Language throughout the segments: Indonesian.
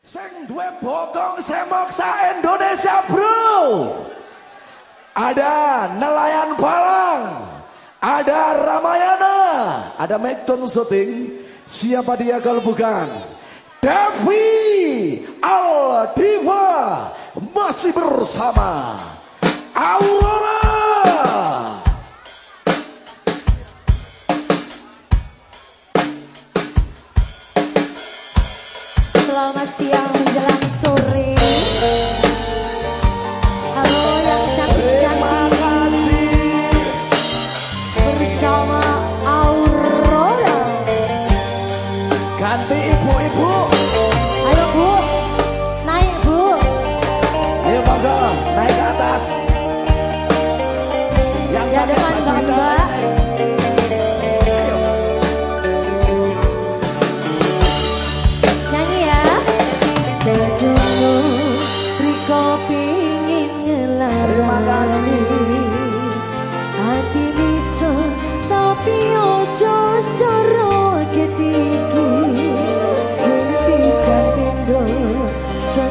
Sing duwe bokong semok sa Indonesia bro. Ada nelayan palang Ada Ramayana Ada Mekton Syuting Siapa dia kalau bukan? Devi Aldiva Masih bersama. Aurora Selamat siang menjelang sore.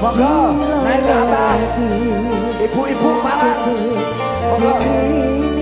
Monggo, naik ke atas. Ibu-ibu malah. Monggo.